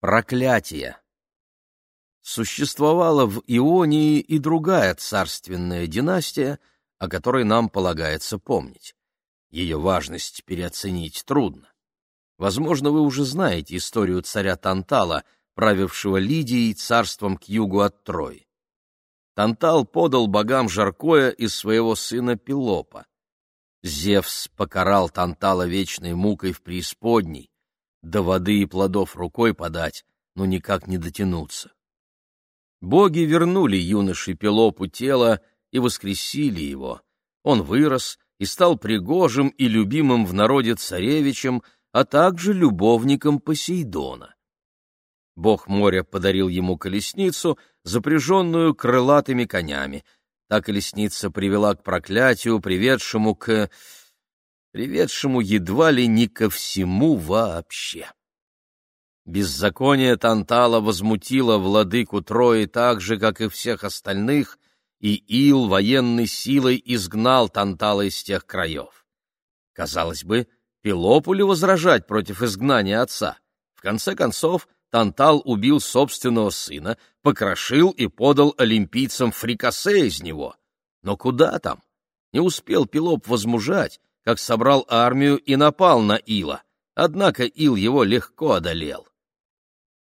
Проклятие. Существовала в Ионии и другая царственная династия, о которой нам полагается помнить. Ее важность переоценить трудно. Возможно, вы уже знаете историю царя Тантала, правившего Лидией царством к югу от Трои. Тантал подал богам жаркое из своего сына Пелопа. Зевс покарал Тантала вечной мукой в преисподней, до воды и плодов рукой подать, но никак не дотянуться. Боги вернули юноше Пелопу тело и воскресили его. Он вырос и стал пригожим и любимым в народе царевичем, а также любовником Посейдона. Бог моря подарил ему колесницу, запряженную крылатыми конями. Та колесница привела к проклятию, приведшему к приведшему едва ли не ко всему вообще. Беззаконие Тантала возмутило владыку Трои так же, как и всех остальных, и Ил военной силой изгнал Тантала из тех краев. Казалось бы, Пелопу ли возражать против изгнания отца? В конце концов, Тантал убил собственного сына, покрошил и подал олимпийцам фрикасе из него. Но куда там? Не успел Пелоп возмужать, как собрал армию и напал на Ила, однако Ил его легко одолел.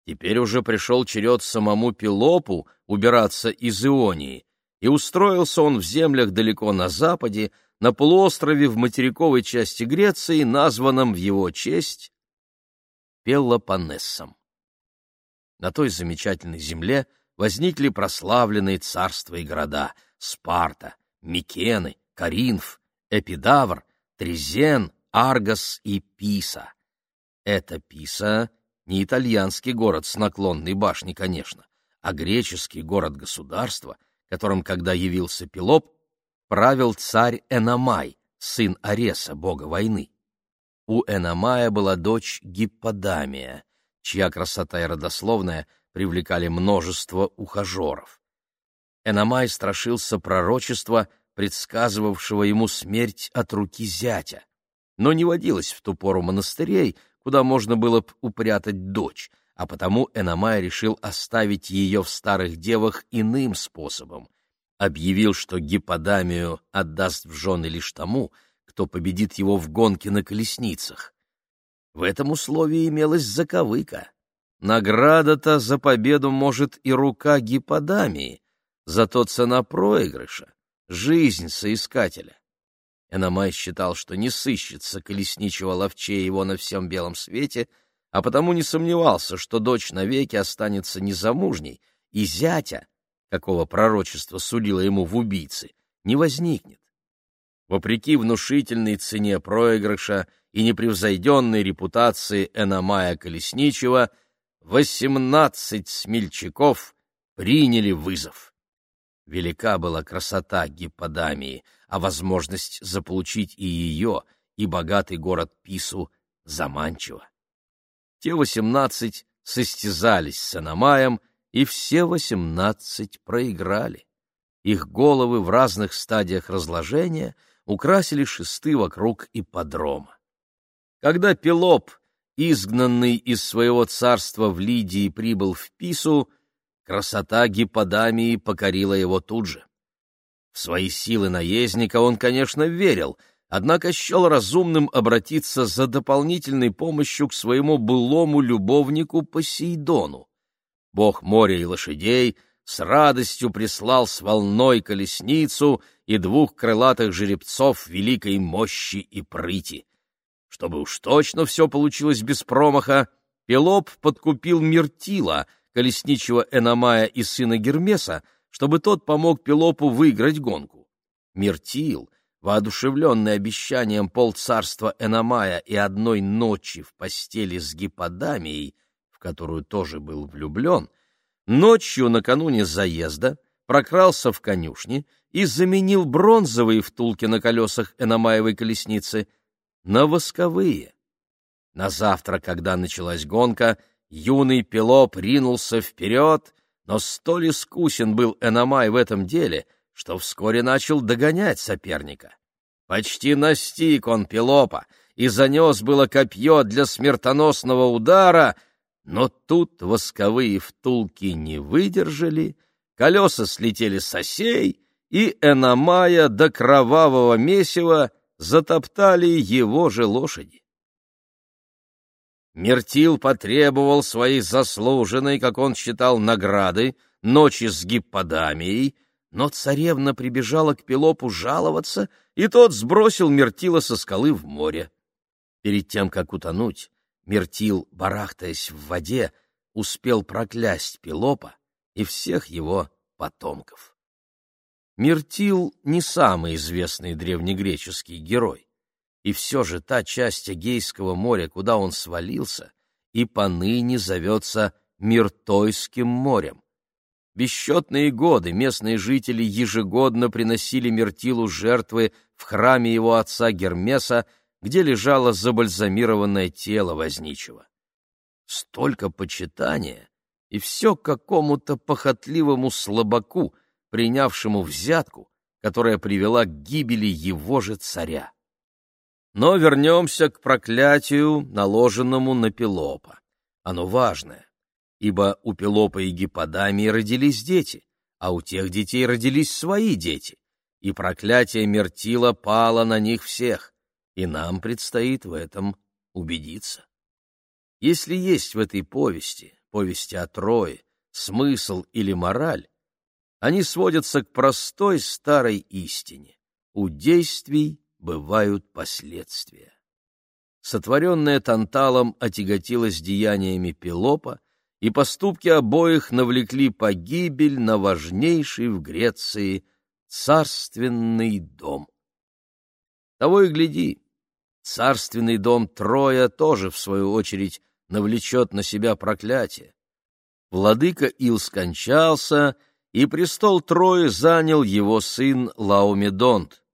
Теперь уже пришел черед самому Пелопу убираться из Ионии, и устроился он в землях далеко на западе, на полуострове в материковой части Греции, названном в его честь Пелопоннесом. На той замечательной земле возникли прославленные царства и города — Спарта, Микены, Каринф, Эпидавр, Трезен, Аргос и Писа. Это Писа не итальянский город с наклонной башней, конечно, а греческий город-государство, которым, когда явился Пелоп, правил царь Эномай, сын Ареса, бога войны. У Эномая была дочь Гипподамия, чья красота и родословная привлекали множество ухажеров. Эномай страшился пророчества — предсказывавшего ему смерть от руки зятя. Но не водилось в ту пору монастырей, куда можно было б упрятать дочь, а потому Эномай решил оставить ее в старых девах иным способом. Объявил, что гиподамию отдаст в жены лишь тому, кто победит его в гонке на колесницах. В этом условии имелась заковыка. Награда-то за победу может и рука гиподамии, зато цена проигрыша жизнь соискателя. Эномай считал, что не сыщется колесничего ловчее его на всем белом свете, а потому не сомневался, что дочь навеки останется незамужней, и зятя, какого пророчество сулило ему в убийце, не возникнет. Вопреки внушительной цене проигрыша и непревзойденной репутации Эномая Колесничего, восемнадцать смельчаков приняли вызов. Велика была красота гипподамии, а возможность заполучить и ее, и богатый город Пису заманчиво. Те восемнадцать состязались с Аномаем, и все восемнадцать проиграли. Их головы в разных стадиях разложения украсили шесты вокруг ипподрома. Когда Пелоп, изгнанный из своего царства в Лидии, прибыл в Пису, Красота гиподамии покорила его тут же. В свои силы наездника он, конечно, верил, однако счел разумным обратиться за дополнительной помощью к своему былому любовнику Посейдону. Бог моря и лошадей с радостью прислал с волной колесницу и двух крылатых жеребцов великой мощи и прыти. Чтобы уж точно все получилось без промаха, Пелоп подкупил Миртила — колесничего Эномая и сына Гермеса, чтобы тот помог Пелопу выиграть гонку. Миртил, воодушевленный обещанием полцарства Эномая и одной ночи в постели с Гиподамией, в которую тоже был влюблен, ночью накануне заезда прокрался в конюшни и заменил бронзовые втулки на колесах Эномаевой колесницы на восковые. На завтра, когда началась гонка, юный Пелоп ринулся вперед, но столь искусен был Эномай в этом деле, что вскоре начал догонять соперника. Почти настиг он Пелопа и занес было копье для смертоносного удара, но тут восковые втулки не выдержали, колеса слетели с осей, и Эномая до кровавого месива затоптали его же лошади. Мертил потребовал своей заслуженной, как он считал, награды, ночи с гипподамией, но царевна прибежала к Пелопу жаловаться, и тот сбросил Мертила со скалы в море. Перед тем, как утонуть, Мертил, барахтаясь в воде, успел проклясть Пелопа и всех его потомков. Мертил не самый известный древнегреческий герой, и все же та часть Эгейского моря, куда он свалился, и поныне зовется Миртойским морем. Бесчетные годы местные жители ежегодно приносили Мертилу жертвы в храме его отца Гермеса, где лежало забальзамированное тело возничего. Столько почитания, и все какому-то похотливому слабаку, принявшему взятку, которая привела к гибели его же царя. Но вернемся к проклятию, наложенному на Пелопа. Оно важное, ибо у Пелопа и Гипподамии родились дети, а у тех детей родились свои дети, и проклятие Мертила пало на них всех, и нам предстоит в этом убедиться. Если есть в этой повести, повести о Трое, смысл или мораль, они сводятся к простой старой истине. У действий бывают последствия. Сотворенная Танталом отяготилась деяниями Пелопа, и поступки обоих навлекли погибель на важнейший в Греции царственный дом. Того и гляди, царственный дом Троя тоже, в свою очередь, навлечет на себя проклятие. Владыка Ил скончался, и престол Трои занял его сын Лаомедонт.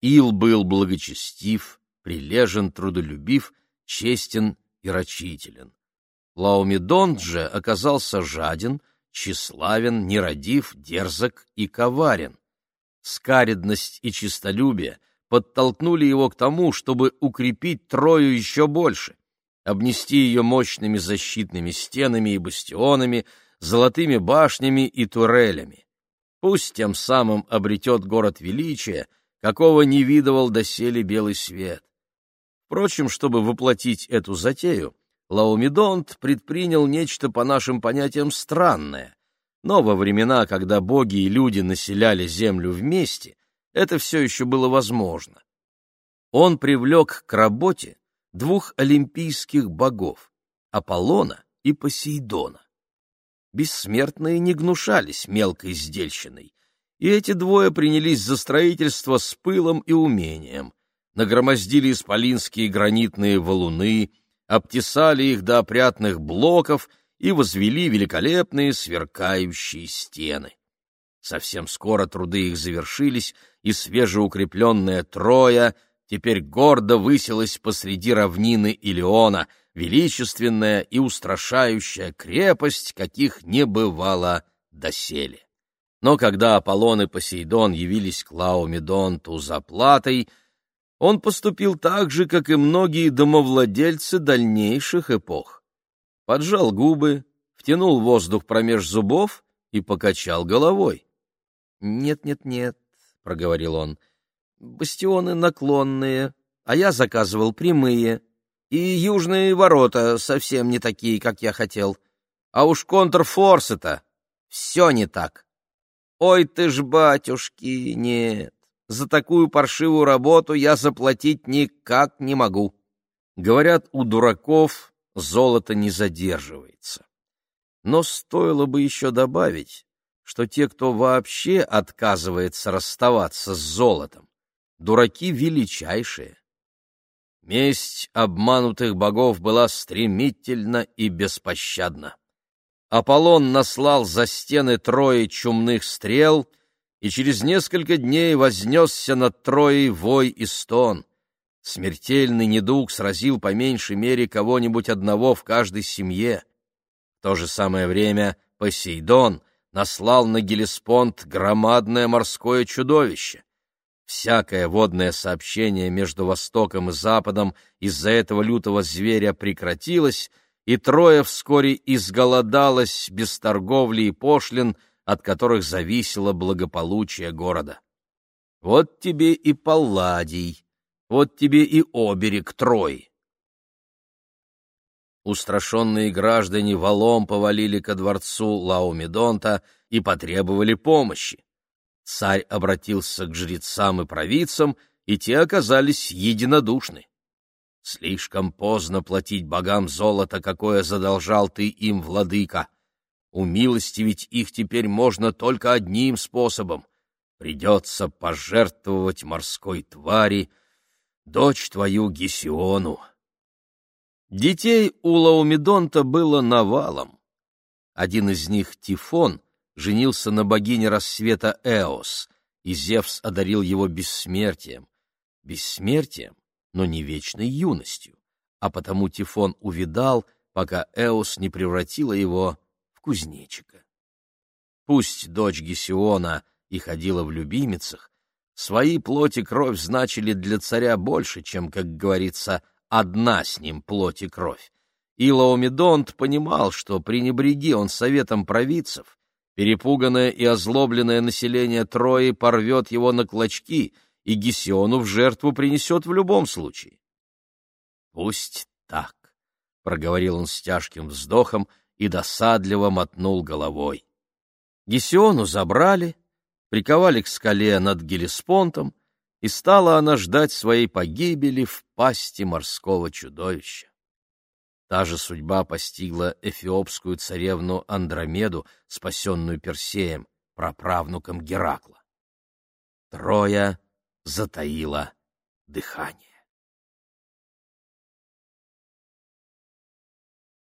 Ил был благочестив, прилежен, трудолюбив, честен и рачителен. Лаомедонт же оказался жаден, тщеславен, нерадив, дерзок и коварен. Скаредность и честолюбие подтолкнули его к тому, чтобы укрепить Трою еще больше, обнести ее мощными защитными стенами и бастионами, золотыми башнями и турелями. Пусть тем самым обретет город величия, какого не видывал доселе белый свет. Впрочем, чтобы воплотить эту затею, Лаомедонт предпринял нечто по нашим понятиям странное. Но во времена, когда боги и люди населяли землю вместе, это все еще было возможно. Он привлек к работе двух олимпийских богов — Аполлона и Посейдона. Бессмертные не гнушались мелкой сдельщиной, и эти двое принялись за строительство с пылом и умением, нагромоздили исполинские гранитные валуны, обтесали их до опрятных блоков и возвели великолепные сверкающие стены. Совсем скоро труды их завершились, и свежеукрепленная Троя теперь гордо высилась посреди равнины Илеона, величественная и устрашающая крепость, каких не бывало доселе. Но когда Аполлон и Посейдон явились к Лаомедонту за платой, он поступил так же, как и многие домовладельцы дальнейших эпох. Поджал губы, втянул воздух промеж зубов и покачал головой. «Нет, нет, нет», — проговорил он, — «бастионы наклонные, а я заказывал прямые, и южные ворота совсем не такие, как я хотел. А уж контрфорсы-то все не так». Ой ты ж, батюшки, нет, за такую паршивую работу я заплатить никак не могу. Говорят, у дураков золото не задерживается. Но стоило бы еще добавить, что те, кто вообще отказывается расставаться с золотом, дураки величайшие. Месть обманутых богов была стремительна и беспощадна. Аполлон наслал за стены Трои чумных стрел, и через несколько дней вознесся над Троей вой и стон. Смертельный недуг сразил по меньшей мере кого-нибудь одного в каждой семье. В то же самое время Посейдон наслал на Гелеспонд громадное морское чудовище. Всякое водное сообщение между Востоком и Западом из-за этого лютого зверя прекратилось, и Троя вскоре изголодалась без торговли и пошлин, от которых зависело благополучие города. Вот тебе и Палладий, вот тебе и оберег Трой. Устрашенные граждане валом повалили ко дворцу Лаумедонта и потребовали помощи. Царь обратился к жрецам и провидцам, и те оказались единодушны. Слишком поздно платить богам золото, какое задолжал ты им, владыка. Умилостивить их теперь можно только одним способом. Придется пожертвовать морской твари, дочь твою Гесиону. Детей у Лаумедонта было навалом. Один из них, Тифон, женился на богине рассвета Эос, и Зевс одарил его бессмертием. Бессмертием, но не вечной юностью, а потому Тифон увидал, пока Эос не превратила его в кузнечика. Пусть дочь Гесиона и ходила в любимицах, свои плоти кровь значили для царя больше, чем, как говорится, одна с ним плоть и кровь. И Лаомедонт понимал, что пренебреги он советом провидцев, перепуганное и озлобленное население Трои порвет его на клочки — и Гесиону в жертву принесет в любом случае. — Пусть так, — проговорил он с тяжким вздохом и досадливо мотнул головой. Гесиону забрали, приковали к скале над Гелеспонтом, и стала она ждать своей погибели в пасти морского чудовища. Та же судьба постигла эфиопскую царевну Андромеду, спасенную Персеем, праправнуком Геракла. Троя затаила дыхание.